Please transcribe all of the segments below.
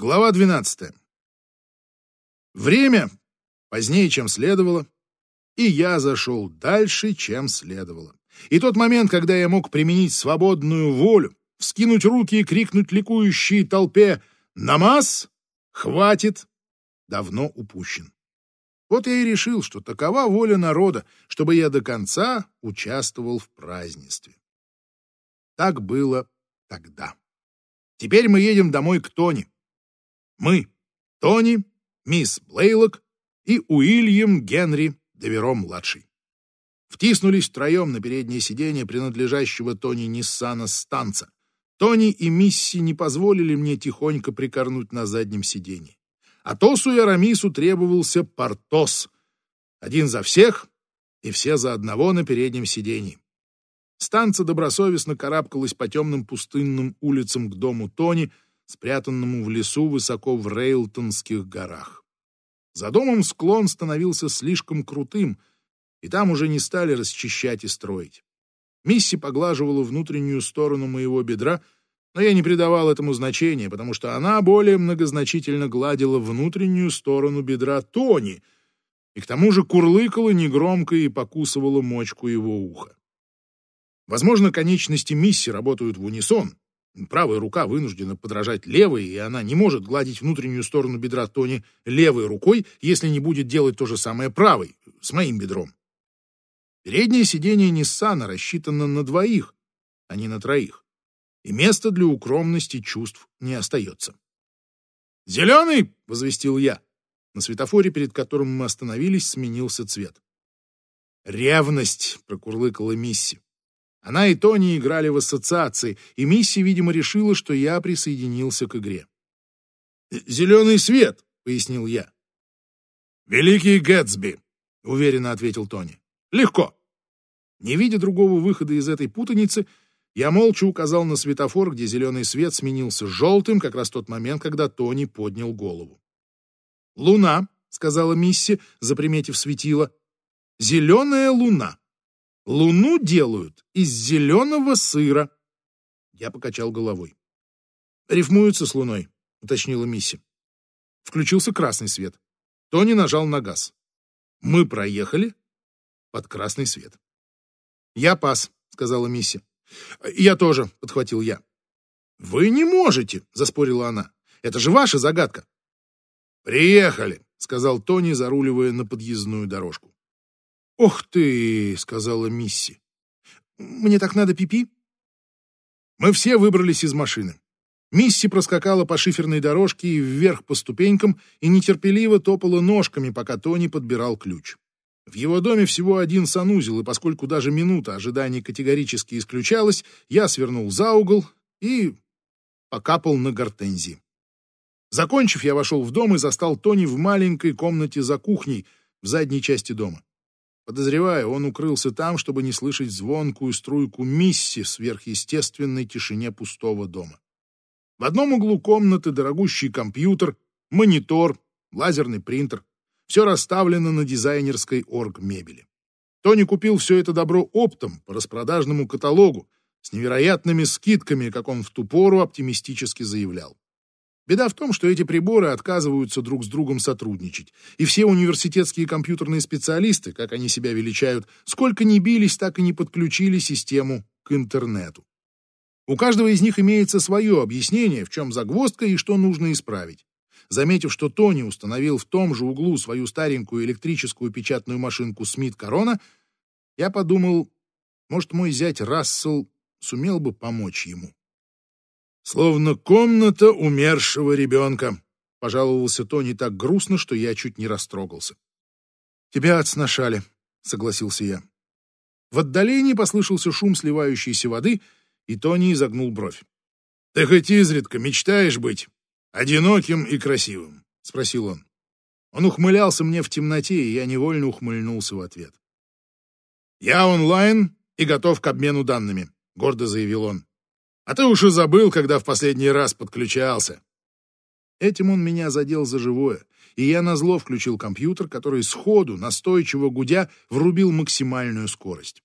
Глава 12. Время позднее, чем следовало, и я зашел дальше, чем следовало. И тот момент, когда я мог применить свободную волю, вскинуть руки и крикнуть ликующей толпе «Намаз! Хватит!» давно упущен. Вот я и решил, что такова воля народа, чтобы я до конца участвовал в празднестве. Так было тогда. Теперь мы едем домой к Тони. Мы, Тони, мисс Блейлок и Уильям Генри Деверо-младший. Втиснулись втроем на переднее сиденье принадлежащего Тони Ниссана станца. Тони и Мисси не позволили мне тихонько прикорнуть на заднем сиденье. Атосу и Арамису требовался Портос. Один за всех и все за одного на переднем сиденье. Станция добросовестно карабкалась по темным пустынным улицам к дому Тони, спрятанному в лесу высоко в Рейлтонских горах. За домом склон становился слишком крутым, и там уже не стали расчищать и строить. Мисси поглаживала внутреннюю сторону моего бедра, но я не придавал этому значения, потому что она более многозначительно гладила внутреннюю сторону бедра Тони и к тому же курлыкала негромко и покусывала мочку его уха. Возможно, конечности Мисси работают в унисон, Правая рука вынуждена подражать левой, и она не может гладить внутреннюю сторону бедра Тони левой рукой, если не будет делать то же самое правой, с моим бедром. Переднее сиденье Ниссана рассчитано на двоих, а не на троих, и места для укромности чувств не остается. «Зеленый!» — возвестил я. На светофоре, перед которым мы остановились, сменился цвет. «Ревность!» — прокурлыкала Мисси. Она и Тони играли в ассоциации, и Мисси, видимо, решила, что я присоединился к игре. «Зеленый свет», — пояснил я. «Великий Гэтсби», — уверенно ответил Тони. «Легко». Не видя другого выхода из этой путаницы, я молча указал на светофор, где зеленый свет сменился желтым, как раз тот момент, когда Тони поднял голову. «Луна», — сказала Мисси, заприметив светило. «Зеленая луна». Луну делают из зеленого сыра. Я покачал головой. Рифмуются с луной, уточнила Мисси. Включился красный свет. Тони нажал на газ. Мы проехали под красный свет. Я пас, сказала Мисси. Я тоже, подхватил я. Вы не можете, заспорила она. Это же ваша загадка. Приехали, сказал Тони, заруливая на подъездную дорожку. «Ох ты!» — сказала Мисси. «Мне так надо пипи?» -пи Мы все выбрались из машины. Мисси проскакала по шиферной дорожке и вверх по ступенькам и нетерпеливо топала ножками, пока Тони подбирал ключ. В его доме всего один санузел, и поскольку даже минута ожидания категорически исключалась, я свернул за угол и покапал на гортензии. Закончив, я вошел в дом и застал Тони в маленькой комнате за кухней в задней части дома. Подозреваю, он укрылся там, чтобы не слышать звонкую струйку мисси в сверхъестественной тишине пустого дома. В одном углу комнаты дорогущий компьютер, монитор, лазерный принтер. Все расставлено на дизайнерской орг-мебели. Тони купил все это добро оптом по распродажному каталогу с невероятными скидками, как он в ту пору оптимистически заявлял. Беда в том, что эти приборы отказываются друг с другом сотрудничать, и все университетские компьютерные специалисты, как они себя величают, сколько ни бились, так и не подключили систему к интернету. У каждого из них имеется свое объяснение, в чем загвоздка и что нужно исправить. Заметив, что Тони установил в том же углу свою старенькую электрическую печатную машинку Смит Корона, я подумал, может, мой зять Рассел сумел бы помочь ему. Словно комната умершего ребенка, пожаловался Тони так грустно, что я чуть не растрогался. Тебя отсношали, согласился я. В отдалении послышался шум сливающейся воды, и Тони изогнул бровь. «Ты хоть изредка мечтаешь быть одиноким и красивым?» — спросил он. Он ухмылялся мне в темноте, и я невольно ухмыльнулся в ответ. «Я онлайн и готов к обмену данными», — гордо заявил он. А ты уж и забыл, когда в последний раз подключался. Этим он меня задел за живое, и я назло включил компьютер, который сходу, настойчиво гудя, врубил максимальную скорость.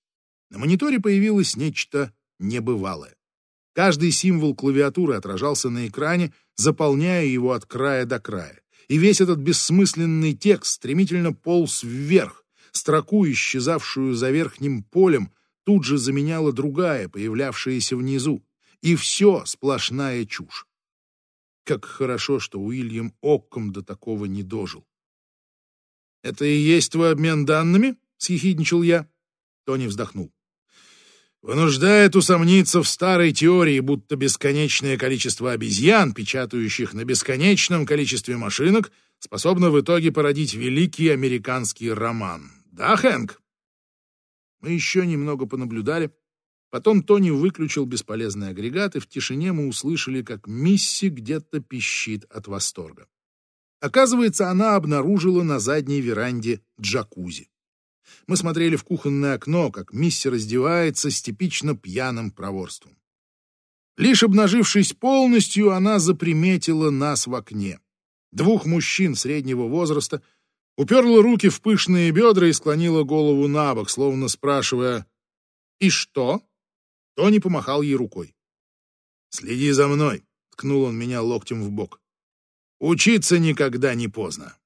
На мониторе появилось нечто небывалое. Каждый символ клавиатуры отражался на экране заполняя его от края до края. И весь этот бессмысленный текст стремительно полз вверх, строку, исчезавшую за верхним полем, тут же заменяла другая, появлявшаяся внизу. И все сплошная чушь. Как хорошо, что Уильям Окком до такого не дожил. «Это и есть твой обмен данными?» — съехидничал я. Тони вздохнул. «Вынуждает усомниться в старой теории, будто бесконечное количество обезьян, печатающих на бесконечном количестве машинок, способно в итоге породить великий американский роман. Да, Хэнк?» Мы еще немного понаблюдали, Потом Тони выключил бесполезный агрегат, и в тишине мы услышали, как Мисси где-то пищит от восторга. Оказывается, она обнаружила на задней веранде джакузи. Мы смотрели в кухонное окно, как Мисси раздевается с типично пьяным проворством. Лишь обнажившись полностью, она заприметила нас в окне. Двух мужчин среднего возраста, уперла руки в пышные бедра и склонила голову на бок, словно спрашивая «И что?». Тони помахал ей рукой. «Следи за мной», — ткнул он меня локтем в бок. «Учиться никогда не поздно».